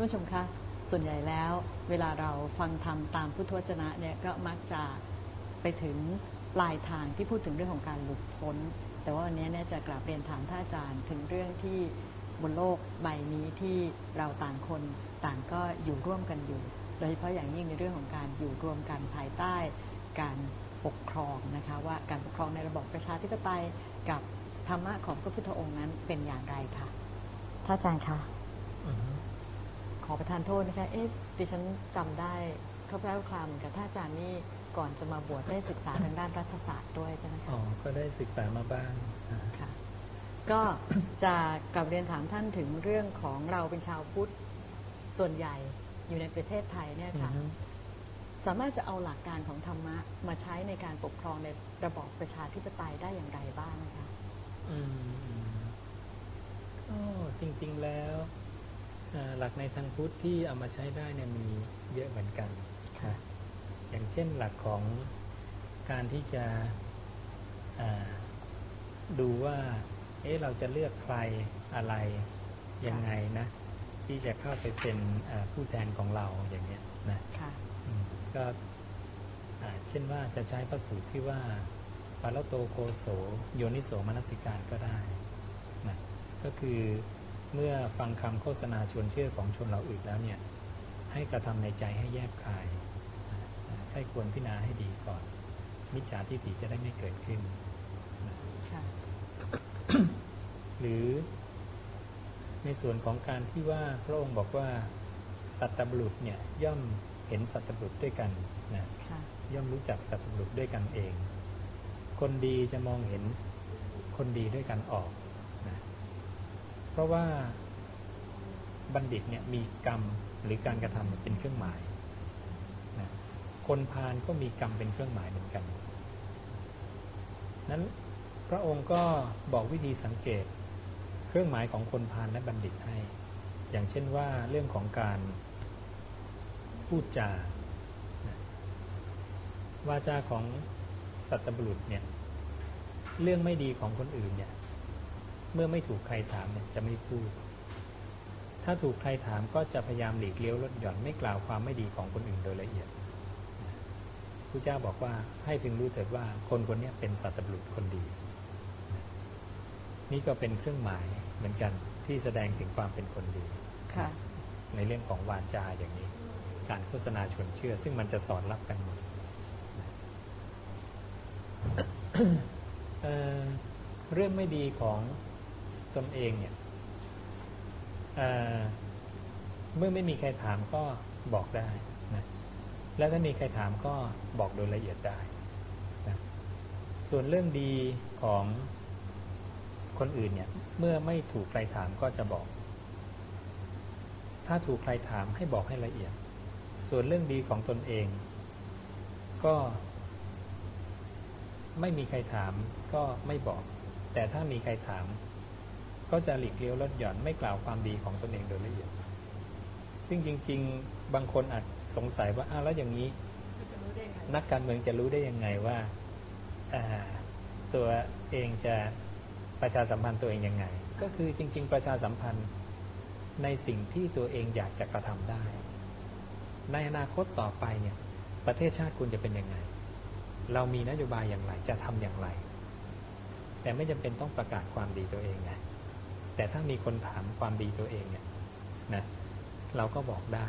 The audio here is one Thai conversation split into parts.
านผู้ชมคะส่วนใหญ่แล้วเวลาเราฟังธรรมตามพุทธวจนะเนี่ยก็มักจะไปถึงปลายทางที่พูดถึงเรื่องของการหลุดพ้น แต่ว่าวันนี้เนี่ยจะกราบเรียนถามท่านอาจารย์ถึงเรื่องที่บนโลกใบนี้ที่เราต่างคนต่างก็อยู่ร่วมกันอยู่ โดยเฉพาะอย่างยิ่งในเรื่องของการอยู่รวมกันภายใต้การปกครองนะคะว่าการปกครองในระบบประชาธิปไตยกับธรรมะของพระพุทธองค์นั้นเป็นอย่างไรคะท่านอาจารย์คะ อือฮึขอประทานโทษนะคะ เอ๊ะดิฉันจำได้คร่าวๆคลามเหมือนกับท่านอาจารย์นี่ก่อนจะมาบวชได้ศึกษาทางด้านรัฐศาสตร์ด้วยใช่ไหมอ๋คะอก็ได้ศึกษามาบ้างอ่าค่ะ ก็จะกลับเรียนถามท่านถึงเรื่องของเราเป็นชาวพุทธส่วนใหญ่อยู่ในประเทศไทยเนี่ยอือค่ะฮึสามารถจะเอาหลักการของธรรมะมาใช้ในการปกครองในระบอบประชาธิปไตยได้อย่างไรบ้างนะคะอืมก็จริงๆแล้วอ่า หลักในทางพุทธที่เอามาใช้ได้เนี่ยมีเยอะเหมือนกันค่ะอย่างเช่นหลักของการที่จะอ่าดูว่า เอ๊ะเราจะเลือกใครอะไรยังไงนะ ที่จะเข้าไปเป็นอ่าผู้แทนของเราอย่างเนี้ยนะค่ะอืมก็อ่าเช่นว่าจะใช้พระสูตรที่ว่าปาลโตโคโสโยนิโสมนสิการก็ได้นะก็คือ เมื่อฟังคำโฆษณาชวนเชื่อของชนเราอื่นแล้วเนี่ยให้กระทำในใจให้แยบคายนะนะให้ควรพิจารณาให้ดีก่อน มิจฉาทิฏฐิจะได้ไม่เกิดขึ้นนะค่ะหรือในส่วนของการที่ว่าพระองค์บอกว่าสัตบุรุษเนี่ยย่อมเห็นสัตบุรุษด้วยกันนะค่ะย่อมรู้จักสัตว์บุรุษด้วยกันเอง คนดีจะมองเห็นคนดีด้วยกันออกนะ เพราะว่าบัณฑิตเนี่ยมีกรรมหรือการกระทำเป็นเครื่องหมายนะคนพาลก็มีกรรมเป็นเครื่องหมายเหมือนกัน นั้นพระองค์ก็บอกวิธีสังเกตเครื่องหมายของคนพาลและบัณฑิตให้ อย่างเช่นว่าเรื่องของการพูดจาวาจาของสัตบุรุษเนี่ยเรื่องไม่ดีของคนอื่นเนี่ย เมื่อไม่ถูกใครถามเนี่ยจะไม่พูด ถ้าถูกใครถามก็จะพยายามหลีกเลี้ยวลดหย่อนไม่กล่าวความไม่ดีของคนอื่นโดยละเอียดพระเจ้าบอกว่าให้พึงรู้เถิดว่าคนคนเนี้เป็นสัตบุรุษคนดี นี่ก็เป็นเครื่องหมายเหมือนกันที่แสดงถึงความเป็นคนดีค่ะในเรื่องของวาจาอย่างนี้ การโฆษณาชวนเชื่อ ซึ่งมันจะสอนรับกันหมดเอ่อเรื่องไม่ดีของ ตนเองเนี่ยเมื่อไม่มีใครถามก็บอกได้นะและถ้ามีใครถามก็บอกโดยละเอียดได้นะส่วนเรื่องดีของคนอื่นเนี่ยเมื่อไม่ถูกใครถามก็จะบอก ถ้าถูกใครถามให้บอกให้ละเอียด ส่วนเรื่องดีของตนเอง ก็ไม่มีใครถามก็ไม่บอก แต่ถ้ามีใครถาม ก็จะหลีกเลี้ยวลดหย่อนไม่กล่าวความดีของตนเองโดยละเอียด ซึ่งจริง ๆ บางคนอาจสงสัยว่าอ้าวแล้วอย่างนี้ นักการเมืองจะรู้ได้ยังไงว่าตัวเองจะประชาสัมพันธ์ตัวเองยังไง ก็คือจริง ๆ ประชาสัมพันธ์ในสิ่งที่ตัวเองอยากจะกระทำได้ ในอนาคตต่อไปเนี่ยประเทศชาติคุณจะเป็นยังไง เรามีนโยบายอย่างไรจะทำอย่างไร แต่ไม่จำเป็นต้องประกาศความดีตัวเองไง แต่ถ้ามีคนถามความดีตัวเองเนี่ยนะเราก็บอกได้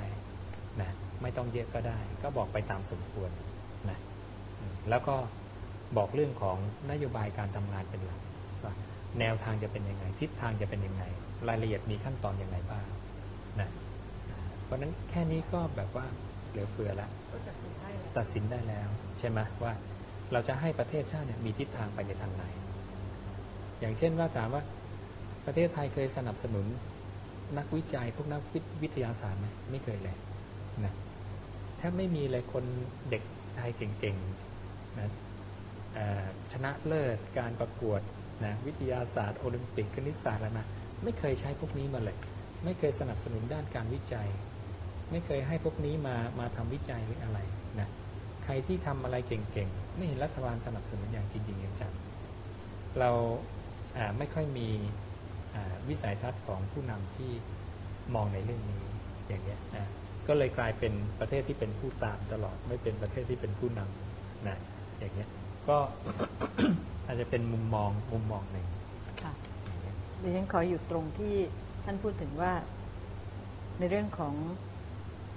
นะไม่ต้องเยอะก็ได้ ก็บอกไปตามสมควรนะอืมแล้วก็บอกเรื่องของนโยบายการทำงานเป็นหลักว่าแนวทางจะเป็นยังไง ทิศทางจะเป็นยังไง รายละเอียดมีขั้นตอนยังไงบ้างนะเพราะฉะนั้นแค่นี้ก็แบบว่าเหลือเฟือแล้วตัดสินได้แล้ว ใช่ไหมว่าเราจะให้ประเทศชาติเนี่ยมีทิศทางไปในทางไหน อย่างเช่นว่าถามว่า ประเทศไทยเคยสนับสนุนนักวิจัยพวกนักวิทยาศาสตร์ไหมไม่เคยเลยนะแทบไม่มีเลยคนเด็กไทยเก่งๆนะชนะเลิศการประกวดนะวิทยาศาสตร์โอลิมปิกคณิตศาสตร์อะไรมาไม่เคยใช้พวกนี้มาเลย ไม่เคยสนับสนุนด้านการวิจัย ไม่เคยให้พวกนี้มามาทำวิจัยหรืออะไรนะใครที่ทำอะไรเก่งๆ ไม่เห็นรัฐบาลสนับสนุนอย่างจริงๆจังเราไม่ค่อยมี วิสัยทัศน์ของผู้นำที่มองในเรื่องนี้ออย่างเงี้ยนะก็เลยกลายเป็นประเทศที่เป็นผู้ตามตลอด ไม่เป็นประเทศที่เป็นผู้นำนะอย่างเงี้ยก็อาจจะเป็นมุมมองมุมมองหนึ่งค่ะอย่างเงี้ยดิฉันขออยู่ตรงที่ท่านพูดถึงว่า ในเรื่องของ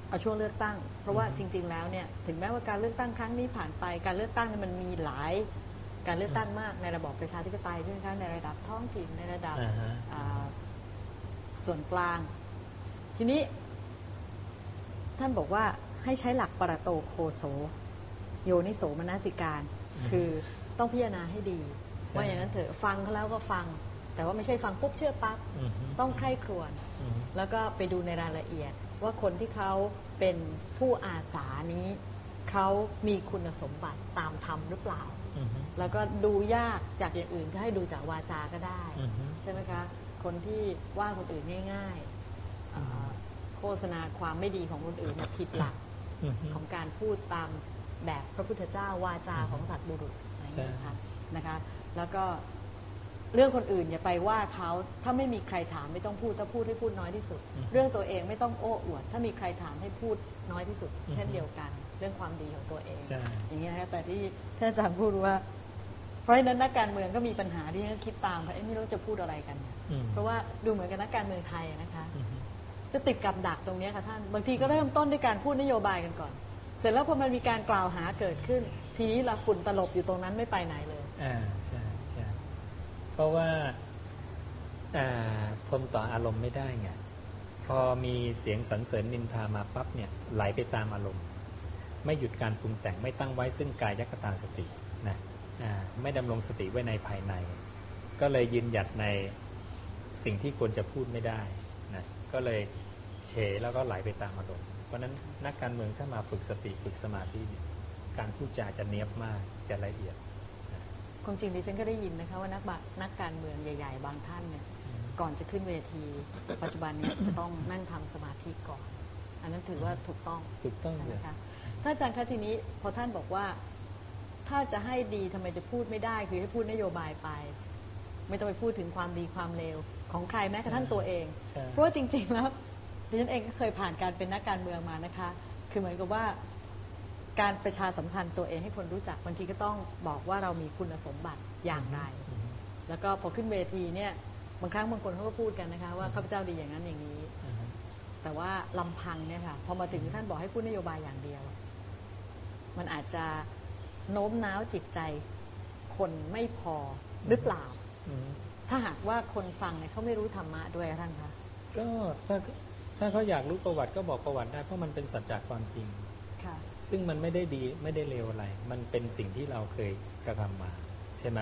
เอาช่วงเลือกตั้ง เพราะว่าจริง ๆ แล้วเนี่ยถึงแม้ว่าการเลือกตั้งครั้งนี้ผ่านไปการเลือกตั้งเนี่ยมันมีหลาย การเลือกตั้งมากในระบอบประชาธิปไตยใช่ไหมคะในระดับท้องถิ่นในระดับอ่าฮะ อ่าส่วนกลาง ทีนี้ ท่านบอกว่าให้ใช้หลักปรโตโคโส โยนิโสมนสิการ คือต้องพิจารณาให้ดีว่าอย่างนั้นเถอะฟังเขาแล้วก็ฟัง แต่ว่าไม่ใช่ฟังปุ๊บเชื่อปั๊บอือฮึต้องใคร่ครวญ อือฮึ แล้วก็ไปดูในรายละเอียดว่าคนที่เขาเป็นผู้อาสานี้ เขามีคุณสมบัติตามธรรมหรือเปล่าอือฮึ แล้วก็ดูยากจากอย่างอื่นก็ให้ดูจากวาจาก็ได้อือฮึใช่ไหมคะ คนที่ว่าคนอื่นง่ายๆเอ่อโฆษณาความไม่ดีของคนอื่นเนี่ยผิดหลักอือฮึของการพูดตามแบบพระพุทธเจ้าวาจาของสัตว์บุรุษอะไรอย่างเงี้ยนะคะนะคะ แล้วก็เรื่องคนอื่นอย่าไปว่าเขาถ้าไม่มีใครถามไม่ต้องพูดถ้าพูดให้พูดน้อยที่สุด เรื่องตัวเองไม่ต้องโอ้อวด ถ้ามีใครถามให้พูดน้อยที่สุด เช่นเดียวกัน เรื่องความดีของตัวเอง ใช่ อย่างนี้ยนะคะแต่ที่ท่านอาจารย์พูดว่า เพราะฉะนั้นนักการเมืองก็มีปัญหาที่เขาคิดตามค่ะเอ๊ะไม่รู้จะพูดอะไรกันเนี่ยอืมเพราะว่าดูเหมือนกับนักการเมืองไทยอะนะคะ อือฮึจะติดกับดักตรงเนี้ยค่ะท่าน บางทีก็เริ่มต้นด้วยการพูดนโยบายกันก่อน เสร็จแล้วพอมันมีการกล่าวหาเกิดขึ้น ทีนี้ละฝุ่นตลบอยู่ตรงนั้นไม่ไปไหนเลย อ่าใช่ใช่เพราะว่าอ่าทนต่ออารมณ์ไม่ได้ไงพอมีเสียงสรรเสริญนินทามาปั๊บเนี่ยไหลไปตามอารมณ์ ไม่หยุดการปรุงแต่งไม่ตั้งไว้ซึ่งกายยัคตาสตินะอ่าไม่ดำรงสติไว้ในภายใน ก็เลยยืนหยัดในสิ่งที่ควรจะพูดไม่ได้นะก็เลยเฉแล้วก็ไหลไปตามอารมณ์เพราะฉะนั้นนักการเมืองถ้ามาฝึกสติฝึกสมาธิเนี่ยการพูดจาจะเนียบมากจะละเอียดความจริงดิฉันก็ได้ยินนะคะว่านักบะนักการเมืองใหญ่ ๆ บางท่านเนี่ยก่อนจะขึ้นเวที ปัจจุบันเนี้จะต้องนั่งทำสมาธิก่อน อันนั้นถือว่าถูกต้องถูกต้องใช่ไหเลมยคะ ถ้าอาจารย์คะทีนี้พอท่านบอกว่า ถ้าจะให้ดีทำไมจะพูดไม่ได้ คือให้พูดนโยบายไป ไม่ต้องไปพูดถึงความดีความเลวของใครแม้กระทั่งตัวเอง ใช่ เพราะว่าจริง ๆ แล้วดิฉันเองก็เคยผ่านการเป็นนักการเมืองมานะคะ คือเหมือนกับว่า การประชาสัมพันธ์ตัวเองให้คนรู้จักบางทีก็ต้องบอกว่าเรามีคุณสมบัติอย่างไรอืมแล้วก็พอขึ้นเวทีเนี่ยบางครั้งบางคนเขาก็พูดกันนะคะ ว่าข้าพเจ้าดีอย่างนั้นอย่างนี้อืมแต่ว่าลำพังเนี่ยค่ะพอมาถึงท่านบอกให้พูดนโยบายอย่างเดียว มันอาจจะโน้มน้าวจิตใจ คนไม่พอหรือเปล่าอืมถ้าหากว่าคนฟังเนี่ยเขาไม่รู้ธรรมะด้วยอะท่านคะก็ถ้าถ้าเขาอยากรู้ประวัติก็บอกประวัติได้เพราะมันเป็นสัจจะความจริงค่ะซึ่งมันไม่ได้ดีไม่ได้เลวอะไร มันเป็นสิ่งที่เราเคยกระทำมา ใช่ไหม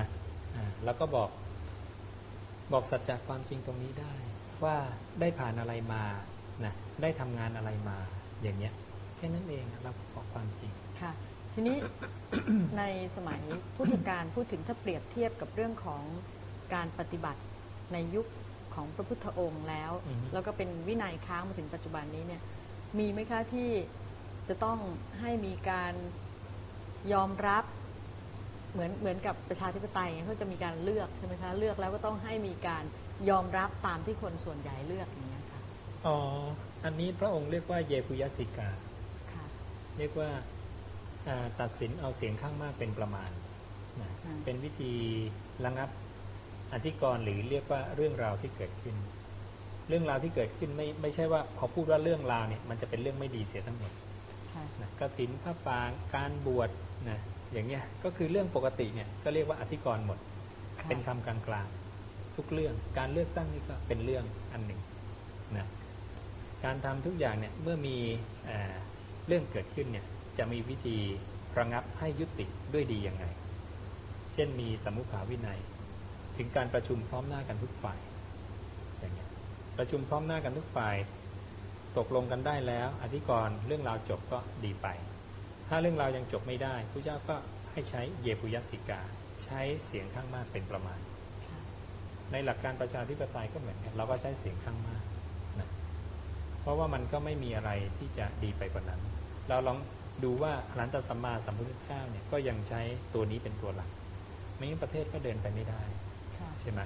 อ่าแล้วก็บอกบอกสัจจะความจริงตรงนี้ได้ ว่าได้ผ่านอะไรมานะได้ทำงานอะไรมาอย่างเงี้ยแค่นั้นเองเราบอกความจริง ค่ะ ทีนี้ ในสมัยพุทธกาลพูดถึงถ้าเปรียบเทียบกับเรื่องของการปฏิบัติในยุคของพระพุทธองค์แล้ว อือฮึ แล้วก็เป็นวินัยค้างมาถึงปัจจุบันนี้เนี่ยมีไหมคะที่จะต้องให้มีการยอมรับเหมือนเหมือนกับประชาธิปไตยไงเขาจะมีการเลือกใช่ไหมคะเลือกแล้วก็ต้องให้มีการยอมรับตามที่คนส่วนใหญ่เลือกอย่างนี้ยค่ะอ๋อ อันนี้พระองค์เรียกว่าเยปุยสิกา ค่ะ เรียกว่าอ่า ตัดสินเอาเสียงข้างมากเป็นประมาณนะอืมเป็นวิธีระงับอธิกรณ์หรือเรียกว่าเรื่องราวที่เกิดขึ้น เรื่องราวที่เกิดขึ้นไม่ไม่ใช่ว่าพอพูดว่าเรื่องราวเนี่ยมันจะเป็นเรื่องไม่ดีเสียทั้งหมดค่ะนะกฐินพระปางการบวชนะอย่างเงี้ยก็คือเรื่องปกติเนี่ยก็เรียกว่าอธิกรณ์หมดค่ะเป็นคำกลางๆทุกเรื่องการเลือกตั้งนี่ก็เป็นเรื่องอันหนึ่งนะการทำทุกอย่างเนี่ยเมื่อมีเอ่อเรื่องเกิดขึ้นเนี่ย จะมีวิธีระงับให้ยุติด้วยดียังไง เช่นมีสมุขาวินัย ถึงการประชุมพร้อมหน้ากันทุกฝ่ายอย่างเงี้ยประชุมพร้อมหน้ากันทุกฝ่าย ตกลงกันได้แล้ว อธิกรณ์เรื่องราวจบก็ดีไป ถ้าเรื่องราวยังจบไม่ได้พระเจ้าก็ให้ใช้เยปุยสิกา ใช้เสียงข้างมากเป็นประมาณ ในหลักการประชาธิปไตยก็เหมือนกันเราก็ใช้เสียงข้างมากนะเพราะว่ามันก็ไม่มีอะไรที่จะดีไปกว่านั้น เราลอง ดูว่าอรหันตสัมมาสัมพุทธเจ้าเนี่ยก็ยังใช้ตัวนี้เป็นตัวหลัก ไม่งั้นประเทศก็เดินไปไม่ได้ค่ะใช่ไหม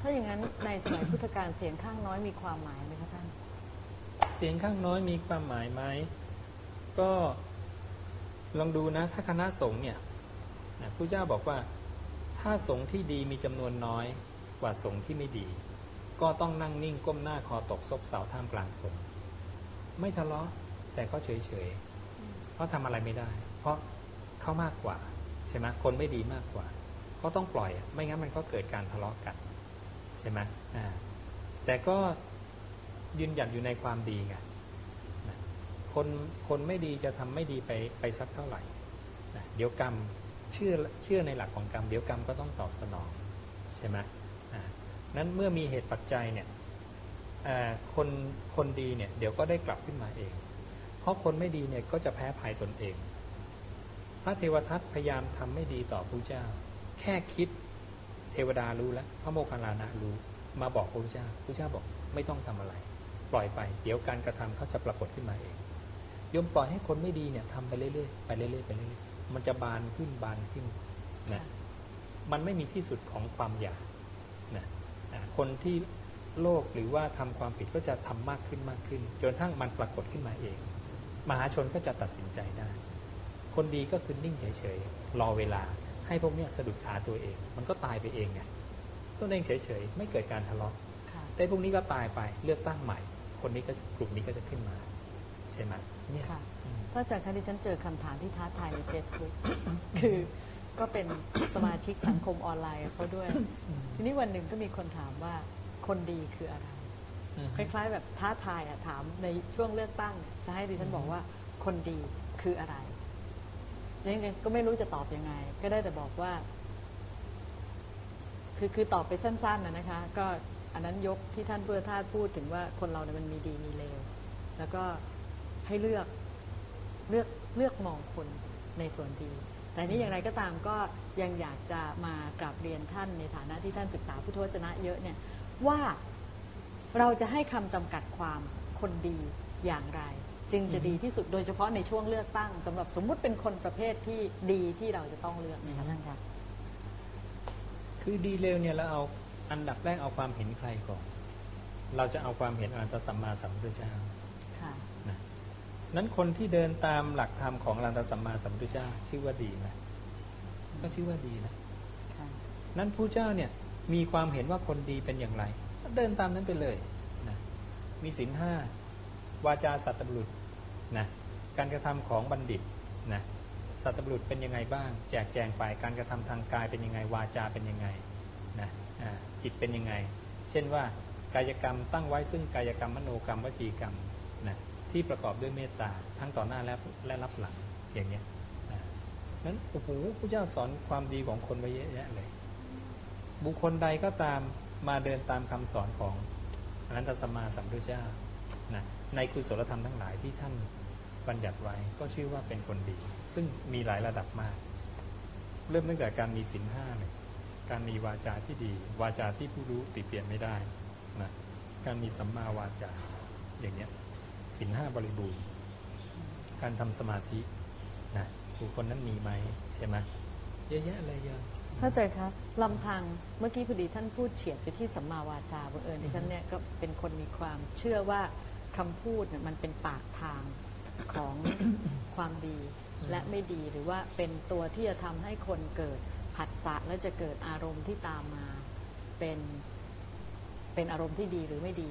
ถ้าอย่างนั้นในสมัยพุทธกาลเสียงข้างน้อยมีความหมายไหมคะท่านเเสียงข้างน้อยมีความหมายไหมก็ลองดูนะถ้าคณะสงฆ์เนี่ยนะผู้เจ้าบอกว่า ถ้าสงฆ์ที่ดีมีจำนวนน้อยกว่าสงฆ์ที่ไม่ดี ก็ต้องนั่งนิ่งก้มหน้าคอตกซบเสาท่ามกลางสงฆ์ไม่ทะเลาะแต่ก็เฉยเฉยๆ เพราะทำอะไรไม่ได้ เพราะเขามากกว่าใช่ไหมคนไม่ดีมากกว่า ก็ต้องปล่อย ไม่งั้นมันก็เกิดการทะเลาะกันใช่ไหมแต่ก็ยืนหยัดอยู่ในความดีไงนคนคนไม่ดีจะทำไม่ดีไปไปสักเท่าไหร่เดี๋ยวกรรมเชื่อเชื่อในหลักของกรรม เดี๋ยวกรรมก็ต้องตอบสนองใช่ไหมนั้นเมื่อมีเหตุปัจจัยเนี่ยคนคนดีเนี่ยเดี๋ยวก็ได้กลับขึ้นมาเอง เพราะคนไม่ดีเนี่ยก็จะแพ้ภัยตนเอง พระเทวทัตพยายามทำไม่ดีต่อพระเจ้า แค่คิดเทวดารู้แล้วพระโมคคัลลานะรู้มาบอกพระเจ้าพระเจ้าบอกไม่ต้องทำอะไร ปล่อยไป เดี๋ยวการกระทำเขาจะปรากฏขึ้นมาเองโยมปล่อยให้คนไม่ดีเนี่ยทำไปเรื่อยๆไปเรื่อยๆไปเรื่อยๆมันจะบานขึ้นบานขึ้นนะมันไม่มีที่สุดของความอยากนะคนที่โลภหรือว่าทำความผิดก็จะทำมากขึ้นมากขึ้น จนทั่งมันปรากฏขึ้นมาเอง มหาชนก็จะตัดสินใจได้ คนดีก็คือนิ่งเฉยๆ รอเวลาให้พวกเนี้ยสะดุดขาตัวเอง มันก็ตายไปเองไงตัวเองเฉยๆ ไม่เกิดการทะเลาะค่ะแต่พวกนี้ก็ตายไปเลือกตั้งใหม่ คนนี้ก็กลุ่มนี้ก็จะขึ้นมา ใช่ไหมเนี่ยค่ะอืมถ้าจากที่ดิฉันเจอคำถามที่ท้าทายใน Facebook คือก็เป็นสมาชิกสังคมออนไลน์กับเขาด้วย ทีนี้วันหนึ่งก็มีคนถามว่าคนดีคืออะไรอืม คล้ายๆ แบบท้าทายอะถามในช่วงเลือกตั้งเนี่ยจะให้ดิฉันบอกว่าคนดีคืออะไรยังก็ไม่รู้จะตอบยังไง ก็ได้แต่บอกว่า คือคือตอบไปสั้นๆนะนะคะ ก็อันนั้นยกที่ท่านเพื่อท่าพูดถึงว่าคนเราเนี่ยมันมีดีมีเลวแล้วก็ให้เลือกเลือกเลือกมองคนในส่วนดี แต่นี่อย่างไรก็ตามก็ยังอยากจะมากราบเรียนท่านในฐานะที่ท่านศึกษาพุทธวจนะเยอะเนี่ยว่า เราจะให้คำจำกัดความคนดีอย่างไร จึงจะดีที่สุดโดยเฉพาะในช่วงเลือกตั้งสำหรับสมมุติเป็นคนประเภทที่ดีที่เราจะต้องเลือกนะคะท่านคะคือดีเลวเนี่ยเราเอาอันดับแรกเอาความเห็นใครก่อน เราจะเอาความเห็นอรหันตสัมมาสัมพุทธเจ้าค่ะนะนั้นคนที่เดินตามหลักธรรมของอรหันตสัมมาสัมพุทธเจ้าชื่อว่าดีไหมก็ชื่อว่าดีนะค่ะนั้นผู้เจ้าเนี่ยมีความเห็นว่าคนดีเป็นอย่างไรก็ เดินตามนั้นไปเลยนะมีศีลห้าวาจาสัตบุรุษนะการกระทำของบัณฑิตนะสัตบุรุษเป็นยังไงบ้าง แจกแจงไปการกระทำทางกายเป็นยังไงวาจาเป็นยังไงนะจิตเป็นยังไง เช่นว่ากายกรรมตั้งไว้ซึ่งกายกรรมมโนกรรมวจีกรรมนะที่ประกอบด้วยเมตตาทั้งต่อหน้าและและรับหลังอย่างเนี้ยนะนั้นโอ้โหพระเจ้าสอนความดีของคนไว้เยอะแยะเลย บุคคลใดก็ตาม มาเดินตามคำสอนของอนันตสัมมาสัมพุทธเจ้านะในกุศลธรรมทั้งหลายที่ท่านบัญญัติไว้ก็ชื่อว่าเป็นคนดี ซึ่งมีหลายระดับมาก เริ่มตั้งแต่การมีศีลห้าเนี่ยการมีวาจาที่ดี วาจาที่ผู้รู้ติเปลี่ยนไม่ได้นะการมีสัมมาวาจาอย่างเนี้ยศีลห้าบริบูรณ์ การทำสมาธินะบุคคลนั้นมีไหมใช่ไหมเยอะแยะเลยเยอะ เข้าใจครับลำพังเมื่อกี้พอดีท่านพูดเฉียดไปที่สัมมาวาจาบังเอิญดิฉันเนี่ยก็เป็นคนมีความเชื่อว่าคำพูดเนี่ยมันเป็นปากทางของ ความดีและไม่ดีหรือว่าเป็นตัวที่จะทำให้คนเกิดผัสสะและจะเกิดอารมณ์ที่ตามมาเป็นเป็นอารมณ์ที่ดีหรือไม่ดี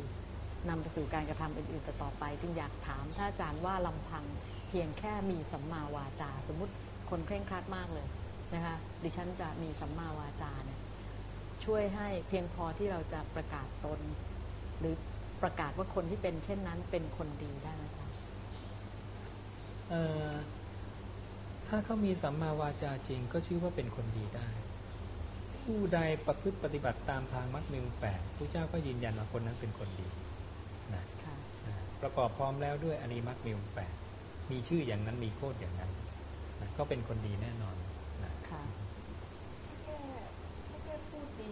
นำไปสู่การกระทำอื่นๆต่อไป จึงอยากถามท่าอาจารย์ว่าลำพังเพียงแค่มีสัมมาวาจา สมมุติคนเคร่งครัดมากเลย นะคะดิฉันจะมีสัมมาวาจาเนี่ยช่วยให้เพียงพอที่เราจะประกาศตน หรือประกาศว่าคนที่เป็นเช่นนั้นเป็นคนดีได้ไหมคะเอ่อถ้าเขามีสัมมาวาจาจริง ก็ชื่อว่าเป็นคนดีได้ ผู้ใดประพฤติปฏิบัติตามทางมรรคมีองค์แปดพระเจ้าก็ยืนยันว่าคนนั้นเป็นคนดีนะค่ะนะประกอบพร้อมแล้วด้วยอนิมัคมีองค์แปดมีชื่ออย่างนั้นมีโคดอย่างนั้นนะก็เป็นคนดีแน่นอนนะ ค่ะ แค่แค่พูดดี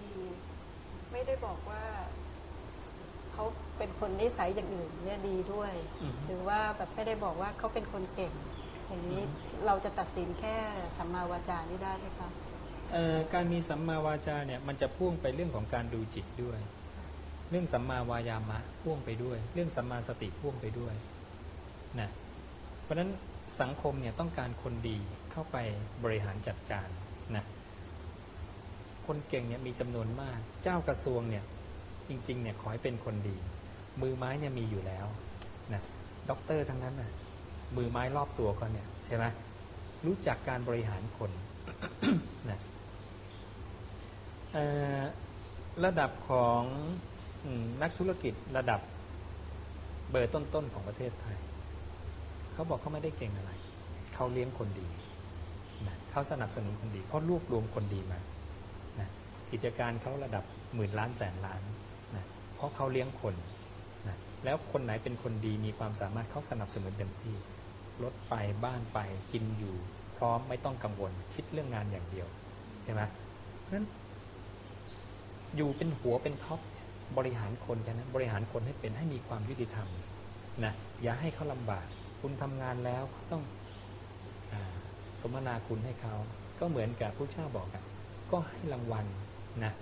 ไม่ได้บอกว่าเขาเป็นคนนิสัยอย่างอื่นเนี่ยดีด้วยอืมหรือว่าแบบไม่ได้บอกว่าเขาเป็นคนเก่ง อย่างนี้เราจะตัดสินแค่สัมมาวาจานี่ได้ไหมคะเอ่อการมีสัมมาวาจาเนี่ยมันจะพ่วงไปเรื่องของการดูจิตด้วย เรื่องสัมมาวายามะพ่วงไปด้วย เรื่องสัมมาสติพ่วงไปด้วยนะเพราะฉะนั้นสังคมเนี่ยต้องการคนดีเข้าไปบริหารจัดการนะ คนเก่งเนี่ยมีจำนวนมาก เจ้ากระทรวงเนี่ยจริงๆเนี่ยขอให้เป็นคนดี มือไม้เนี่ยมีอยู่แล้วนะด็อกเตอร์ทั้งนั้นนะมือไม้รอบตัวก็เนี่ยใช่ไหมรู้จักการบริหารคนนะระดับของอนักธุรกิจระดับเบอร์ต้นๆของประเทศไทย เขาบอกเขาไม่ได้เก่งอะไร เขาเลี้ยงคนดีนะเขาสนับสนุนคนดีเขารวบรวมคนดีมา กิจการเขาระดับหมื่นล้านแสนล้านนะเพราะเขาเลี้ยงคนนะแล้วคนไหนเป็นคนดีมีความสามารถเขาสนับสนุนเต็มที่รถไปบ้านไปกินอยู่พร้อมไม่ต้องกังวลคิดเรื่องงานอย่างเดียวใช่ไหมเพราะฉะนั้นอยู่เป็นหัวเป็นท็อปบริหารคนแค่นั้นบริหารคนให้เป็นให้มีความยุติธรรมนะอย่าให้เขาลำบาก คุณทำงานแล้วต้องอสมนาคุณให้เขา ก็เหมือนกับผู้เช่าบอกอะก็ให้รางวัล นะ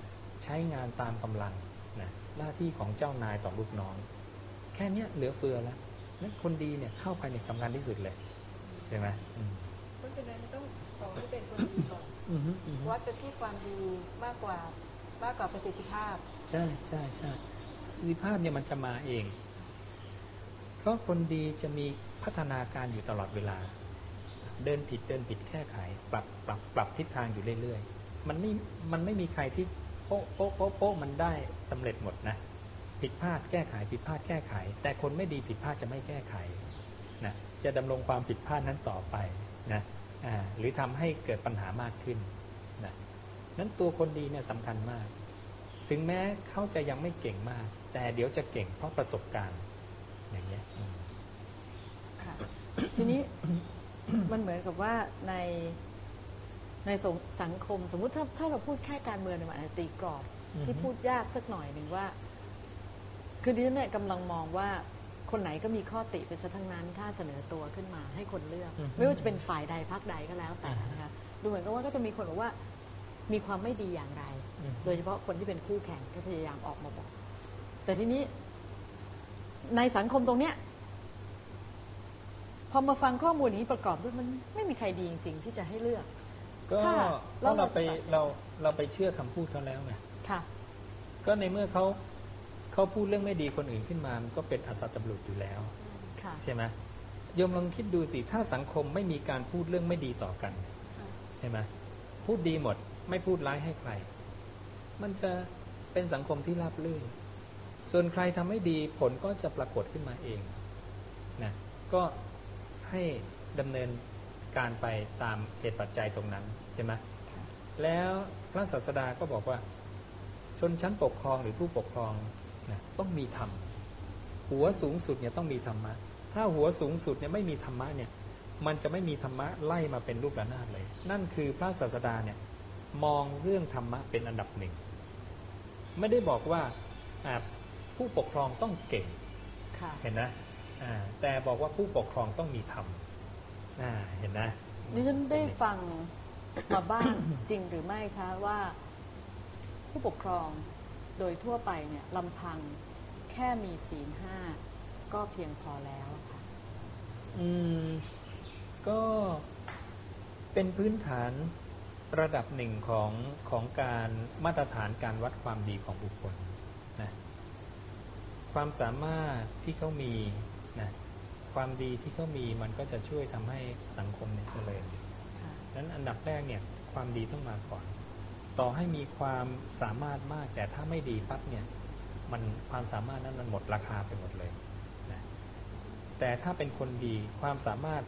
ใช้งานตามกำลังนะหน้าที่ของเจ้านายต่อลูกน้อง แค่เนี้ยเหลือเฟือแล้วนั้นคนดีเนี่ยเข้าไปในยสำคัญที่สุดเลยใช่ไหมอืมเพราะฉะนั้นต้องขอให้เป็นคนดีก่อนอือฮึอือฮึวัดไปที่ความดีมากกว่ามากกว่าประสิทธิภาพ ใช่ใช่ใช่ประสิทธิภาพเนี่ยมันจะมาเอง เพราะคนดีจะมีพัฒนาการอยู่ตลอดเวลา เดินผิดเดินผิดแก้ไข ปรับปรับปรับทิศทางอยู่เรื่อยๆ มันไม่มันไม่มีใครที่โป๊ะโป๊ะโป๊ะโป๊ะมันได้สำเร็จหมดนะผิดพลาดแก้ไขผิดพลาดแก้ไข แต่คนไม่ดีผิดพลาดจะไม่แก้ไขนะจะดำรงความผิดพลาดนั้นต่อไปนะหรือทำให้เกิดปัญหามากขึ้นนะนั้นตัวคนดีเนี่ยสำคัญมาก ถึงแม้เขาจะยังไม่เก่งมาก แต่เดี๋ยวจะเก่งเพราะประสบการณ์อย่างเงี้ยค่ะทีนี้มันเหมือนกับว่าใน ในสงสังคม สมมุติถ้าถ้าเราพูดแค่การเมืองเนี่ยมันอาจจะตีกรอบอือฮึที่พูดยากสักหน่อยหนึ่งว่า คือดิฉันเนี่ยกำลังมองว่าคนไหนก็มีข้อติไปซะทั้งนั้น ถ้าเสนอตัวขึ้นมาให้คนเลือก ไม่ว่าจะเป็นฝ่ายใดพรรคใดก็แล้วแต่นะคะดูเหมือนกับว่าก็จะมีคนบอกว่ามีความไม่ดีอย่างไรอืมโดยเฉพาะคนที่เป็นคู่แข่งก็พยายามออกมาบอก แต่ทีนี้ ในสังคมตรงเนี้ยพอมาฟังข้อมูลอย่างนี้ประกอบด้วยมันไม่มีใครดีจริง ๆ ที่จะให้เลือก ก็ค่ะเพราะเราไปเราเราเราไปเชื่อคำพูดเขาแล้วไงค่ะ ก็ในเมื่อเขาเขาพูดเรื่องไม่ดีคนอื่นขึ้นมา มันก็เป็นอสัตตบรุษอยู่แล้ว ค่ะ ใช่ไหมโยมลองคิดดูสิ ถ้าสังคมไม่มีการพูดเรื่องไม่ดีต่อกัน ใช่ไหมพูดดีหมด ไม่พูดร้ายให้ใคร มันจะเป็นสังคมที่ราบรื่น ส่วนใครทำไม่ดีผลก็จะปรากฏขึ้นมาเองนะก็ให้ดำเนิน การไปตามเหตุปัจจัยตรงนั้นใช่ไหมค่ะแล้วพระศาสดาก็บอกว่า ชนชั้นปกครองหรือผู้ปกครองนะต้องมีธรรมหัวสูงสุดเนี่ยต้องมีธรรมะ ถ้าหัวสูงสุดเนี่ยไม่มีธรรมะเนี่ยมันจะไม่มีธรรมะไล่มาเป็นรูประนาดเลย นั่นคือพระศาสดาเนี่ยมองเรื่องธรรมะเป็นอันดับหนึ่ง ไม่ได้บอกว่าอ่าผู้ปกครองต้องเก่งค่ะเห็นนะอ่าแต่บอกว่าผู้ปกครองต้องมีธรรม อ่าเห็นนะดิฉันได้ฟังมาบ้างจริงหรือไม่คะว่า ผู้ปกครองโดยทั่วไปเนี่ยลำพังแค่มีศีลห้าก็เพียงพอแล้วค่ะ อืม ก็เป็นพื้นฐานระดับหนึ่งของของการมาตรฐานการวัดความดีของบุคคลนะความสามารถที่เขามีนะ ความดีที่เขามีมันก็จะช่วยทำให้สังคมเนี่ยเจริญค่ะนั้นอันดับแรกเนี่ยความดีต้องมาก่อน ต่อให้มีความสามารถมากแต่ถ้าไม่ดีปั๊บเนี่ยมันความสามารถนั้นมันหมดราคาไปหมดเลยนะแต่ถ้าเป็นคนดีความสามารถ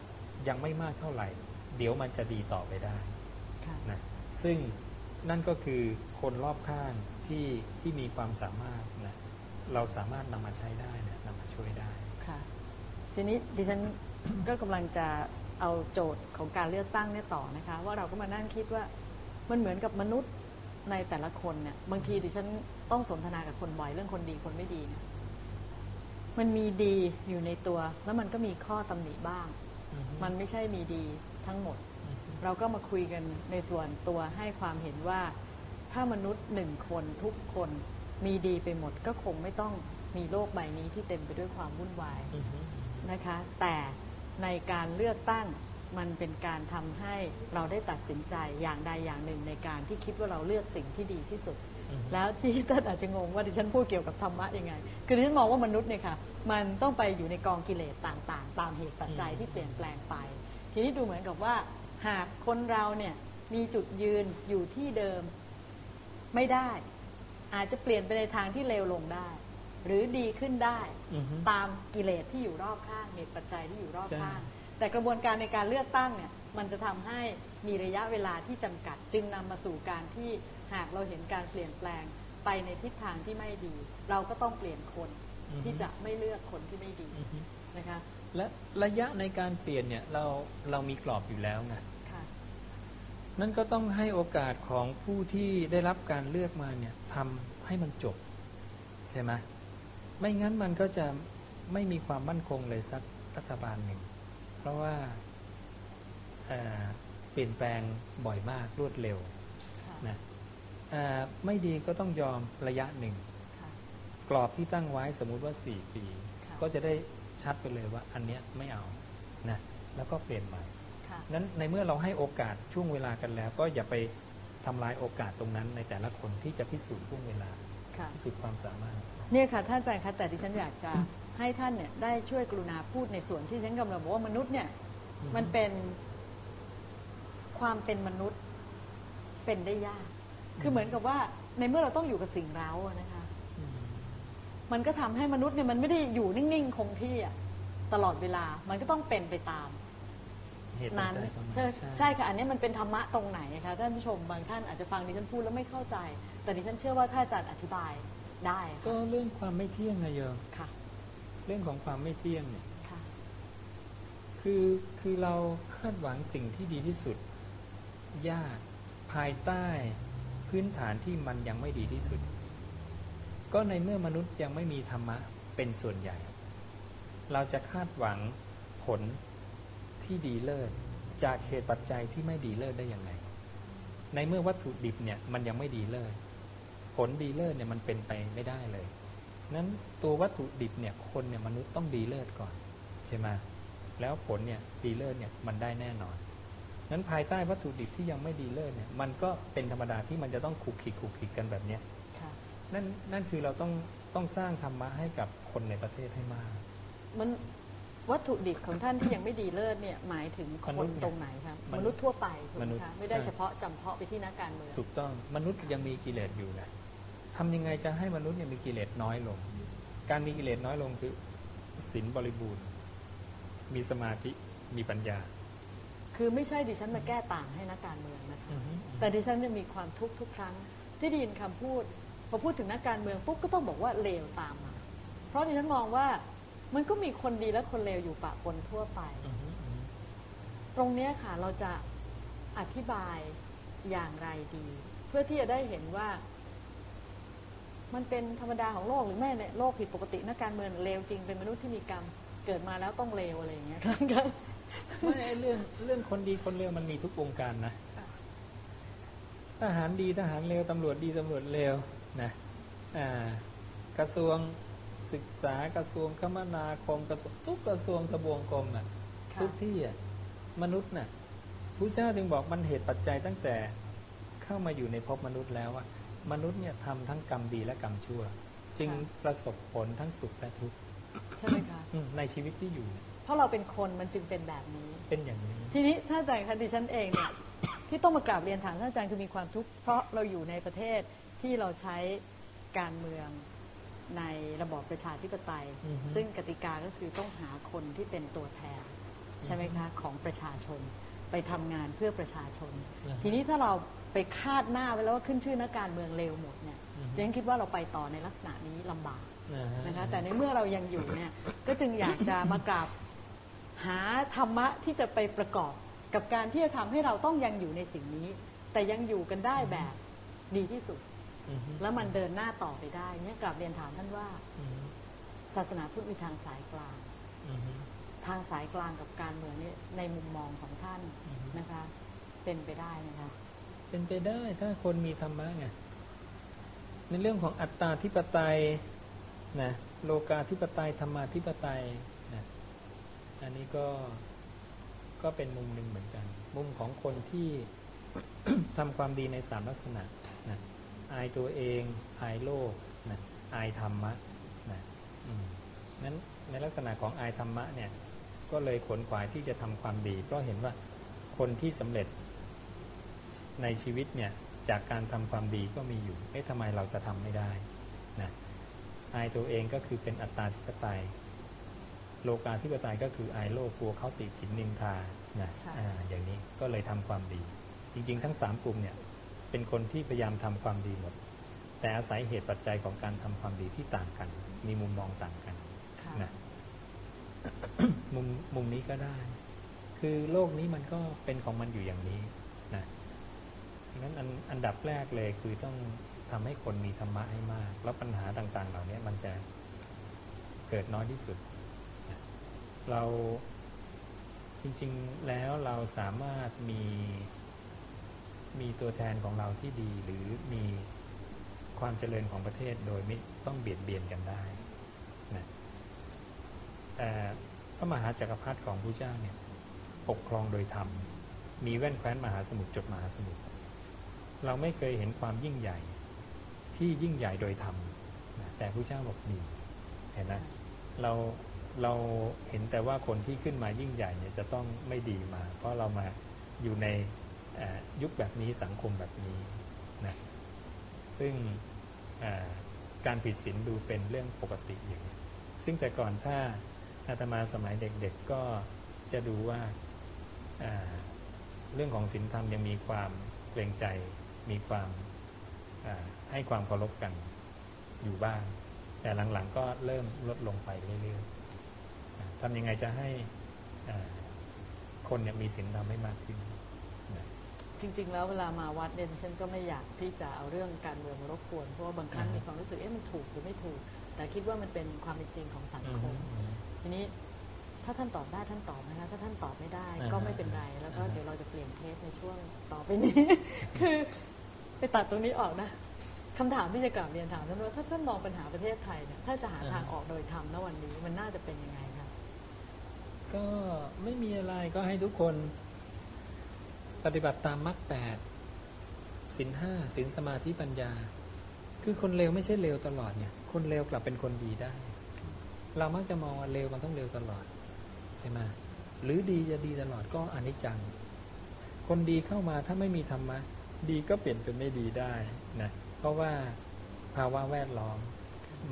ยังไม่มากเท่าไหร่ เดี๋ยวมันจะดีต่อไปได้ค่ะนะซึ่งนั่นก็คือคนรอบข้างที่ที่มีความสามารถนะเราสามารถนำมาใช้ได้นะนำมาช่วยได้ค่ะ ทีนี้ดิฉันก็กำลังจะเอาโจทย์ของการเลือกตั้งเนี่ยต่อนะคะ ว่าเราก็มานั่งคิดว่ามันเหมือนกับมนุษย์ในแต่ละคนเนี่ยบางทีดิฉันต้องสนทนากับคนบ่อยเรื่องคนดีคนไม่ดีเนี่ยมันมีดีอยู่ในตัว แล้วมันก็มีข้อตำหนิบ้าง มันไม่ใช่มีดีทั้งหมด เราก็มาคุยกันในส่วนตัวให้ความเห็นว่า ถ้ามนุษย์หนึ่งคนทุกคนมีดีไปหมด ก็คงไม่ต้องมีโลกใบนี้ที่เต็มไปด้วยความวุ่นวายอือฮึ นะคะ แต่ในการเลือกตั้งมันเป็นการทำให้เราได้ตัดสินใจอย่างใดอย่างหนึ่งในการที่คิดว่าเราเลือกสิ่งที่ดีที่สุดอือฮึแล้วที่ท่านอาจจะงงว่าดิฉันพูดเกี่ยวกับธรรมะยังไง คือดิฉันมองว่ามนุษย์เนี่ยค่ะมันต้องไปอยู่ในกองกิเลสต่างๆ ตามเหตุปัจจัยที่เปลี่ยนแปลงไป ทีนี้ดูเหมือนกับว่า หากคนเราเนี่ยมีจุดยืนอยู่ที่เดิมไม่ได้ อาจจะเปลี่ยนไปในทางที่เลวลงได้ หรือดีขึ้นได้อือฮึ ตามกิเลสที่อยู่รอบข้างเหตุปัจจัยที่อยู่รอบใช่ข้าง แต่กระบวนการในการเลือกตั้งเนี่ยมันจะทำให้มีระยะเวลาที่จำกัด จึงนำมาสู่การที่หากเราเห็นการเปลี่ยนแปลงไปในทิศทางที่ไม่ดี เราก็ต้องเปลี่ยนคนที่จะไม่เลือกคนที่ไม่ดีอือฮึนะคะและระยะในการเปลี่ยนเนี่ยเราเรามีกรอบอยู่แล้วไงค่ะนั่นก็ต้องให้โอกาสของผู้ที่ได้รับการเลือกมาเนี่ยทำให้มันจบ ใช่ไหม ไม่งั้นมันก็จะไม่มีความมั่นคงเลยสักรัฐบาลหนึ่ง เพราะว่าเอ่อเปลี่ยนแปลงบ่อยมากรวดเร็วค่ะนะเอ่อไม่ดีก็ต้องยอมระยะหนึ่งค่ะกรอบที่ตั้งไว้สมมุติว่า 4 ปีค่ะก็จะได้ชัดไปเลยว่าอันเนี้ยไม่เอานะแล้วก็เปลี่ยนใหม่ค่ะนั้นในเมื่อเราให้โอกาสช่วงเวลากันแล้ว ก็อย่าไปทำลายโอกาสตรงนั้นในแต่ละคนที่จะพิสูจน์ช่วงเวลาค่ะพิสูจน์ความสามารถ เนี่ยค่ะท่านอาจารย์คะแต่ดิฉันอยากจะให้ท่านเนี่ยได้ช่วยกรุณาพูดในส่วนที่ฉันกำลังบอกว่ามนุษย์เนี่ยอืมมันเป็นความเป็นมนุษย์เป็นได้ยาก คือเหมือนกับว่าในเมื่อเราต้องอยู่กับสิ่งเร้าอะนะคะอืมมันก็ทำให้มนุษย์เนี่ยมันไม่ได้อยู่นิ่งๆคงที่อะตลอดเวลา มันก็ต้องเป็นไปตามเหตุปัจนั้นจัยของมันใช่ใช่ค่ะอันนี้มันเป็นธรรมะตรงไหนคะท่านผู้ชมบางท่านอาจจะฟังดิฉันพูดแล้วไม่เข้าใจ แต่ดิฉันเชื่อว่าถ้าอาจารย์อธิบาย ได้ก็ค่ะเรื่องความไม่เที่ยงไงโยมค่ะ เรื่องของความไม่เที่ยงเนี่ยค่ะคือคือเราคาดหวังสิ่งที่ดีที่สุด ยากภายใต้พื้นฐานที่มันยังไม่ดีที่สุด ก็ในเมื่อมนุษย์ยังไม่มีธรรมะเป็นส่วนใหญ่ เราจะคาดหวังผลที่ดีเลิศจากเหตุปัจจัยที่ไม่ดีเลิศได้ยังไงในเมื่อวัตถุดิบเนี่ยมันยังไม่ดีเลิศ ผลดีเลิศเนี่ยมันเป็นไปไม่ได้เลยนั้นตัววัตถุดิบเนี่ยคนเนี่ยมนุษย์ต้องดีเลิศก่อนใช่ไหมแล้วผลเนี่ยดีเลิศเนี่ยมันได้แน่นอนนั้นภายใต้วัตถุดิบที่ยังไม่ดีเลิศเนี่ยมันก็เป็นธรรมดาที่มันจะต้องขูกขีดขูกขีดกันแบบเนี้ยค่ะนั่นนั่นคือเราต้องต้องสร้างธรรมะให้กับคนในประเทศให้มาก มันวัตถุดิบของท่านที่ยังไม่ดีเลิศเนี่ยหมายถึงคมนุนษย์ตรงไหนครับมนุษย์มนุษย์ทั่วไปถูกไหมมนุษย์คะไม่ได้ใช่เฉพาะจำเพาะไปที่นักการเมืองถูกต้องมนุษย์ยังมีกิเลสอยู่นะ ทำยังไงจะให้มนุษย์เนี่ยมีกิเลสน้อยลง การมีกิเลสน้อยลงคือศีลบริบูรณ์ มีสมาธิมีปัญญา คือไม่ใช่ดิฉันมาแก้ต่างให้นักการเมืองนะคะอือฮึแต่ดิฉันจะมีความทุกข์ทุกครั้ง ที่ได้ยินคำพูด พอพูดถึงนักการเมืองปุ๊บก็ต้องบอกว่าเลวตามมา เพราะดิฉันมองว่ามันก็มีคนดีและคนเลวอยู่ปะปนทั่วไปอือฮึอือฮึตรงเนี้ยค่ะเราจะอธิบายอย่างไรดี เพื่อที่จะได้เห็นว่า มันเป็นธรรมดาของโลกหรือไม่เนี่ยโลกผิดปกตินักการเมืองเลวจริงเป็นมนุษย์ที่มีกรรมเกิดมาแล้วต้องเลวอะไรอย่างเงี้ยครับไม่ไอ้เรื่องเรื่องคนดีคนเลวมันมีทุกวงการนะค่ะทหารดีทหารเลวตำรวจดีตำรวจเลวนะอ่ากระทรวงศึกษากระทรวงคมนาคมกระทรวงทุกกระทรวงทบวงกรมอะค่ะทุกที่อะมนุษย์น่ะพระเจ้าจึงบอกมันเหตุปัจจัยตั้งแต่เข้ามาอยู่ในภพมนุษย์แล้วว่า มนุษย์เนี่ยทำทั้งกรรมดีและกรรมชั่ว จึงประสบผลทั้งสุขและทุกข์ใช่ไหมคะอืมในชีวิตที่อยู่เนี่ยเพราะเราเป็นคนมันจึงเป็นแบบนี้ เป็นอย่างนี้ ทีนี้ถ้าอาจารย์คะดิฉันเองเนี่ยที่ต้องมากราบเรียนถามท่านอาจารย์คือมีความทุกข์เพราะเราอยู่ในประเทศที่เราใช้การเมืองในระบอบประชาธิปไตยอือฮึซึ่งกติกาก็คือต้องหาคนที่เป็นตัวแทน ใช่ไหมคะ ของประชาชนไปทำงานเพื่อประชาชนอือฮึทีนี้ถ้าเรา ไปคาดหน้าไว้แล้วว่าขึ้นชื่อนักการเมืองเร็วหมดเนี่ยอือฮึดิฉันคิดว่าเราไปต่อในลักษณะนี้ลำบากนะฮะนะคะแต่ในเมื่อเรายังอยู่เนี่ยก็จึงอยากจะมากราบหาธรรมะที่จะไปประกอบกับการที่จะทำให้เราต้องยังอยู่ในสิ่งนี้ แต่ยังอยู่กันได้แบบดีที่สุดอือฮึแล้วมันเดินหน้าต่อไปได้เนี่ยกราบเรียนถามท่านว่าอือฮึศาสนาพุทธมีทางสายกลางอือฮึทางสายกลางกับการเมืองเนี่ยในมุมมองของท่านอือฮึนะคะ เป็นไปได้นะคะ เป็นไปได้ถ้าคนมีธรรมะไงในเรื่องของอัตตาธิปไตยนะโลกาธิปไตยธรรมาธิปไตยนะอันนี้ก็ก็เป็นมุมหนึ่งเหมือนกัน มุมของคนที่ทำความดีในสามลักษณะนะอายตัวเองอายโลกนะอายธรรมะนะนั้นในลักษณะของอายธรรมะเนี่ยก็เลยขนขวายที่จะทำความดี เพราะเห็นว่าคนที่สำเร็จ ในชีวิตเนี่ยจากการทำความดีก็มีอยู่ เอ๊ะทำไมเราจะทำไม่ได้นะอายตัวเองก็คือเป็นอัตตาธิปไตย โลกาธิปไตยก็คืออายโลกกลัวเขาติฉินนินทานะค่ะอ่าอย่างนี้ก็เลยทำความดี จริงๆ ทั้งสามกลุ่มเนี่ยเป็นคนที่พยายามทำความดีหมด แต่อาศัยเหตุปัจจัยของการทำความดีที่ต่างกัน มีมุมมองต่างกันค่ะนะมุมมุมนี้ก็ได้ คือโลกนี้มันก็เป็นของมันอยู่อย่างนี้ นะดังนั้นอันอันดับแรกเลยคือต้องทำให้คนมีธรรมะให้มาก แล้วปัญหาต่างๆ เหล่านี้มันจะเกิดน้อยที่สุด เราจริงๆแล้วเราสามารถมีมีตัวแทนของเราที่ดีหรือมีความเจริญของประเทศโดยไม่ต้องเบียดเบียนกันได้นะแต่พระมหาจักรพรรดิของพระเจ้าเนี่ยปกครองโดยธรรม มีแว่นแคว้นมหาสมุทรจดมหาสมุทร เราไม่เคยเห็นความยิ่งใหญ่ ที่ยิ่งใหญ่โดยธรรมนะแต่พระเจ้าบอกมีเห็นนะเราเราเห็นแต่ว่าคนที่ขึ้นมายิ่งใหญ่เนี่ยจะต้องไม่ดีมา เพราะเรามาอยู่ในเอ่อยุคแบบนี้สังคมแบบนี้นะซึ่งเอ่อการผิดศีลดูเป็นเรื่องปกติอยู่ ซึ่งแต่ก่อนถ้าอาตมาสมัยเด็กๆก็จะดูว่าอ่าเรื่องของศีลธรรมยังมีความเกรงใจ มีความอ่าให้ความเคารพกันอยู่บ้าง แต่หลังๆก็เริ่มลดลงไปเรื่อยๆอ่าทำยังไงจะให้อ่าคนเนี่ยมีศีลธรรมให้มากขึ้นนะจริง ๆ แล้วเวลามาวัดเนี่ยฉันก็ไม่อยากที่จะเอาเรื่องการเมืองมารบกวน เพราะว่าบางครั้งอ่าฮะมีความรู้สึกเอ๊ะมันถูกหรือไม่ถูก แต่คิดว่ามันเป็นความเป็นจริงของสังคมอืมทีนี้ถ้าท่านตอบได้ท่านตอบนะคะถ้าท่านตอบไม่ได้อ่าฮะก็ไม่เป็นไร แล้วก็อ่าฮะเดี๋ยวเราจะเปลี่ยนเทปในช่วงต่อไปนี้ คือ ไปตัดตรงนี้ออกนะคำถามที่จะกลับเรียนถามท่านว่าถ้าท่านมองปัญหาประเทศไทยเนี่ยถ้าจะหาทางออกโดยธรรมณวันนี้มันน่าจะเป็นยังไงคะก็ไม่มีอะไรก็ให้ทุกคนปฏิบัติตามมรรคแปดสินห้าสินสมาธิปัญญา คือคนเลวไม่ใช่เลวตลอดเนี่ย คนเลวกลับเป็นคนดีได้ เรามักจะมองว่าเลวมันต้องเลวตลอดใช่ไหมหรือดีจะดีตลอดก็อนิจจัง คนดีเข้ามาถ้าไม่มีธรรมะ ดีก็เปลี่ยนเป็นไม่ดีได้นะเพราะว่าภาวะแวดล้อม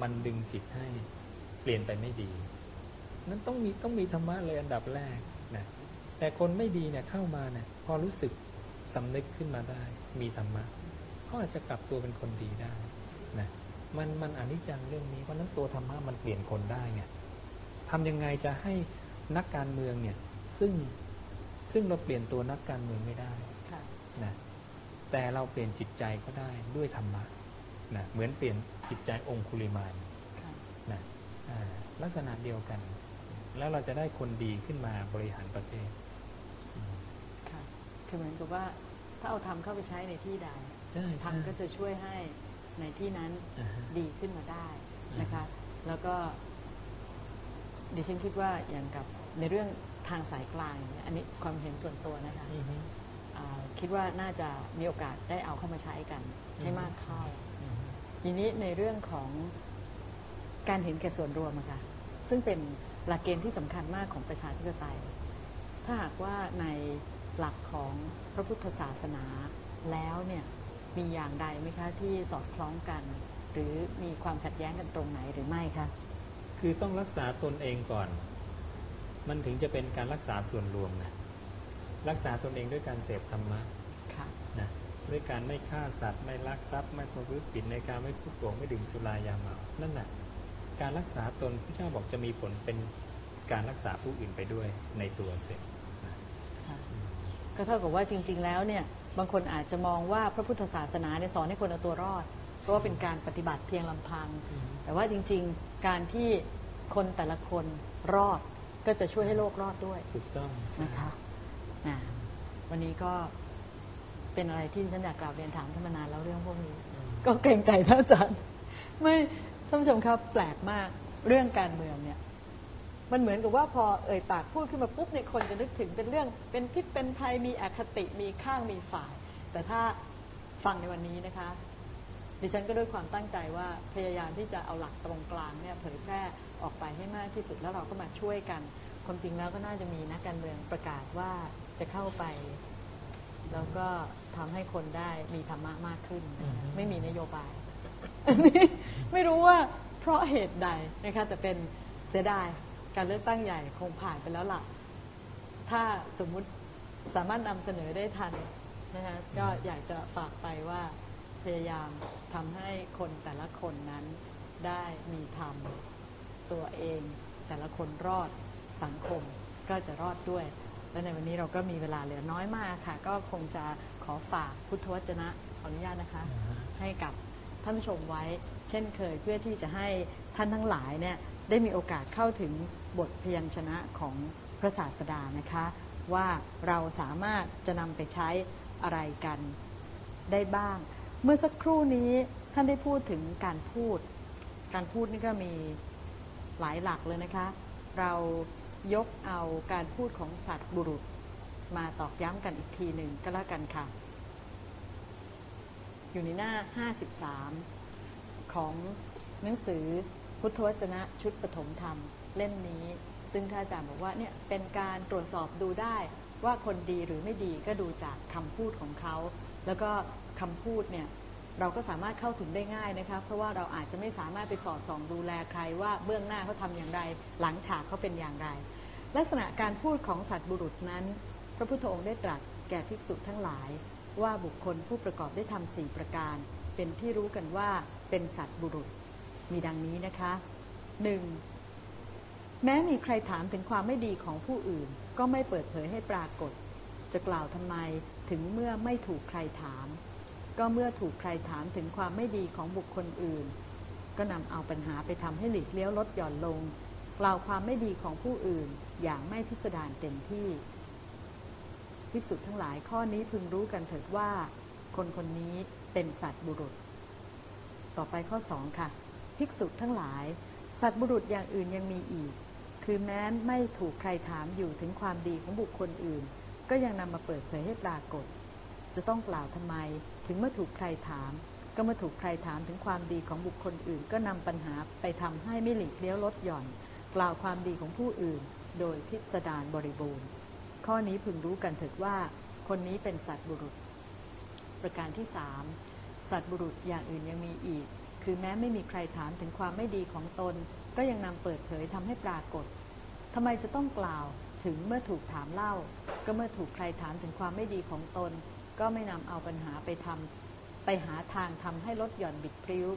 มันดึงจิตให้เปลี่ยนไปไม่ดี นั้นต้องมีต้องมีธรรมะเลยอันดับแรกนะแต่คนไม่ดีเนี่ยเข้ามาเนี่ยพอรู้สึกสำนึกขึ้นมาได้ มีธรรมะก็อาจจะกลับตัวเป็นคนดีได้นะมันมันอนิจจังเรื่องนี้เพราะฉะนั้นตัวธรรมะมันเปลี่ยนคนได้ไงทำยังไงจะให้นักการเมืองเนี่ยซึ่งซึ่งเราเปลี่ยนตัวนักการเมืองไม่ได้ค่ะนะ แต่เราเปลี่ยนจิตใจก็ได้ด้วยธรรมะนะเหมือนเปลี่ยนจิตใจองคุลิมานค่ะนะอ่าลักษณะเดียวกัน แล้วเราจะได้คนดีขึ้นมาบริหารประเทศอืมค่ะคือเหมือนกับว่าถ้าเอาธรรมเข้าไปใช้ในที่ใดใช่ธรรมใช่ก็จะช่วยให้ในที่นั้นอ่าฮะดีขึ้นมาได้นะคะอืแล้วก็ดิฉันคิดว่าอย่างกับในเรื่องทางสายกลางเนี่ยอันนี้ความเห็นส่วนตัวนะคะอือฮึอ่า คิดว่าน่าจะมีโอกาสได้เอาเข้ามาใช้กันให้มากเข้าอือฮึทีนี้ในเรื่องของการเห็นแก่ส่วนรวมอะค่ะซึ่งเป็นหลักเกณฑ์ที่สำคัญมากของประชาธิปไตย ถ้าหากว่าในหลักของพระพุทธศาสนาแล้วเนี่ยมีอย่างใดไหมคะที่สอดคล้องกัน หรือมีความขัดแย้งกันตรงไหนหรือไม่คะคือต้องรักษาตนเองก่อน มันถึงจะเป็นการรักษาส่วนรวมนะ รักษาตนเองด้วยการเสพธรรมะค่ะนะด้วยการไม่ฆ่าสัตว์ ไม่ลักทรัพย์ ไม่ประพฤติผิดในการไม่พูดโกงไม่ดื่มสุรายาเมานั่นแหละการรักษาตนพระเจ้าบอกจะมีผลเป็นการรักษาผู้อื่นไปด้วยในตัวเสร็จนะค่ะก็เท่ากับว่าจริง ๆ แล้วเนี่ยบางคนอาจจะมองว่าพระพุทธศาสนาเนี่ยสอนให้คนเอาตัวรอด เพราะว่าเป็นการปฏิบัติเพียงลำพัง แต่ว่าจริง ๆ การที่คนแต่ละคนรอดก็จะช่วยให้โลกรอดด้วยถูกต้องนะคะ อ่าวันนี้ก็เป็นอะไรที่ฉันอยากกล่าวเรียนถามท่านมานานแล้วเรื่องพวกนี้อืมก็เกรงใจท่านอาจารย์ไม่ท่านผู้ชมครับแปลกมากเรื่องการเมืองเนี่ย มันเหมือนกับว่าพอเอ่ยปากพูดขึ้นมาปุ๊บเนี่ยคนจะนึกถึงเป็นเรื่อง เป็นพิษเป็นภัยมีอคติมีข้างมีฝ่าย แต่ถ้าฟังในวันนี้นะคะ ดิฉันก็ด้วยความตั้งใจว่าพยายามที่จะเอาหลักตรงกลางเนี่ยเผยแพร่ออกไปให้มากที่สุดแล้วเราก็มาช่วยกัน ความจริงแล้วก็น่าจะมีนักการเมืองประกาศว่าจะเข้าไป แล้วก็ทำให้คนได้มีธรรมะมากขึ้นนะคะอืมไม่มีนโยบายอันนี้ไม่รู้ว่าเพราะเหตุใดนะคะแต่เป็นเสียดายการเลือกตั้งใหญ่คงผ่านไปแล้วล่ะ ถ้าสมมุติสามารถนำเสนอได้ทันนะคะก็อยากจะฝากไปว่าพยายามทำให้คนแต่ละคนนั้นได้มีธรรมตัวเองแต่ละคนรอด สังคมก็จะรอดด้วย และในวันนี้เราก็มีเวลาเหลือน้อยมากค่ะ ก็คงจะขอฝากพุทธวจนะขออนุญาตนะคะ ให้กับท่านผู้ชมไว้ เช่นเคยเพื่อที่จะให้ท่านทั้งหลายเนี่ยได้มีโอกาสเข้าถึงบทพยัญชนะของพระศาสดานะคะ ว่าเราสามารถจะนำไปใช้อะไรกันได้บ้าง เมื่อสักครู่นี้ท่านได้พูดถึงการพูด การพูดนี่ก็มีหลายหลักเลยนะคะ เรา ยกเอาการพูดของสัตว์บุรุษ มาตอกย้ำกันอีกทีหนึ่งก็แล้วกันค่ะ อยู่ในหน้า 53 ของหนังสือพุทธวจนะชุดปฐมธรรมเล่มนี้ ซึ่งท่านอาจารย์บอกว่าเนี่ยเป็นการตรวจสอบดูได้ว่าคนดีหรือไม่ดีก็ดูจากคำพูดของเขา แล้วก็คำพูดเนี่ยเราก็สามารถเข้าถึงได้ง่ายนะคะเพราะว่าเราอาจจะไม่สามารถไปสอดส่องดูแลใครว่าเบื้องหน้าเขาทำอย่างไร หลังฉากเขาเป็นอย่างไร ลักษณะการพูดของสัตว์บุรุษนั้น พระพุทธองค์ได้ตรัสแก่ภิกษุทั้งหลาย ว่าบุคคลผู้ประกอบได้ทำสี่ประการ เป็นที่รู้กันว่าเป็นสัตว์บุรุษ มีดังนี้นะคะหนึ่งแม้มีใครถามถึงความไม่ดีของผู้อื่น ก็ไม่เปิดเผยให้ปรากฏ จะกล่าวทำไมถึงเมื่อไม่ถูกใครถาม ก็เมื่อถูกใครถามถึงความไม่ดีของบุคคลอื่น ก็นำเอาปัญหาไปทำให้หลีกเลี้ยวลดหย่อนลง กล่าวความไม่ดีของผู้อื่น อย่างไม่พิสดารเต็มที่ภิกษุทั้งหลายข้อนี้พึงรู้กันเถิดว่า คนคนนี้เป็นสัตว์บุรุษ ต่อไปข้อสองค่ะ ภิกษุทั้งหลาย สัตว์บุรุษอย่างอื่นยังมีอีก คือแม้ไม่ถูกใครถามอยู่ถึงความดีของบุคคลอื่น ก็ยังนำมาเปิดเผยให้ปรากฏ จะต้องกล่าวทำไม ถึงเมื่อถูกใครถาม ก็เมื่อถูกใครถามถึงความดีของบุคคลอื่น ก็นำปัญหาไปทำให้ไม่หลีกเลี้ยวลดหย่อน กล่าวความดีของผู้อื่น โดยพิสดารบริบูรณ์ ข้อนี้พึงรู้กันเถิดว่า คนนี้เป็นสัตว์บุรุษ ประการที่สามสัตว์บุรุษอย่างอื่นยังมีอีก คือแม้ไม่มีใครถามถึงความไม่ดีของตน ก็ยังนำเปิดเผยทำให้ปรากฏทำไมจะต้องกล่าวถึงเมื่อถูกถามเล่า ก็เมื่อถูกใครถามถึงความไม่ดีของตน ก็ไม่นำเอาปัญหาไปทำไปหาทางทำให้ลดหย่อนบิดพริ้ว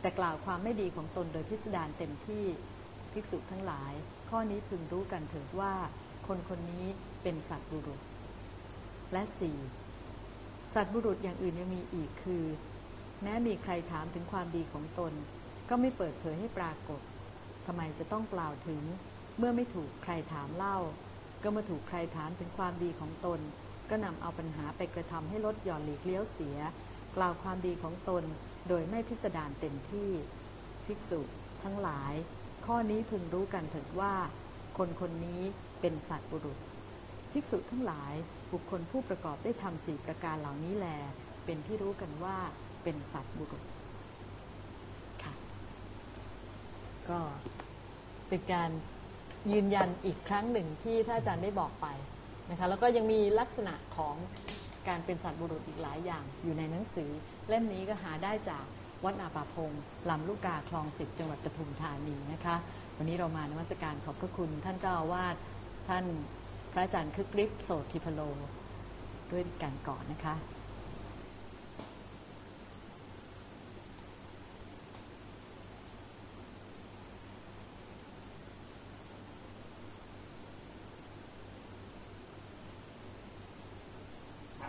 แต่กล่าวความไม่ดีของตนโดยพิสดารเต็มที่ภิกษุทั้งหลาย ข้อนี้พึงรู้กันเถิดว่า คนคนนี้เป็นสัตว์บุรุษ และสี่สัตว์บุรุษอย่างอื่นยังมีอีกคือ แม้มีใครถามถึงความดีของตน ก็ไม่เปิดเผยให้ปรากฏทำไมจะต้องกล่าวถึง เมื่อไม่ถูกใครถามเล่า ก็มื่อถูกใครถามถึงความดีของตน ก็นำเอาปัญหาไปกระทำให้ลดหย่อนหลีกเลี้ยวเสีย กล่าวความดีของตนโดยไม่พิสดารเต็มที่ ภิกษุทั้งหลาย ข้อนี้พึงรู้กันเถิดว่า คนคนนี้เป็นสัตว์บุรุษ ภิกษุทั้งหลายบุคคลผู้ประกอบได้ทำสี่ประการเหล่านี้แล เป็นที่รู้กันว่าเป็นสัตว์บุรุษค่ะก็เป็นการยืนยันอีกครั้งหนึ่งที่ท่านอาจารย์ได้บอกไปนะคะแล้วก็ยังมีลักษณะของการเป็นสัตว์บุรุษอีกหลายอย่างอยู่ในหนังสือ เล่มนี้ก็หาได้จาก วัดนาป่าพงลำลูกกาคลองสิบจังหวัดปทุมธานีนะคะ วันนี้เรามานมัสการขอบพระคุณ ท่านเจ้าอาวาสท่านพระอาจารย์คึกฤทธิ์โสติพโลด้วยกันก่อนนะคะ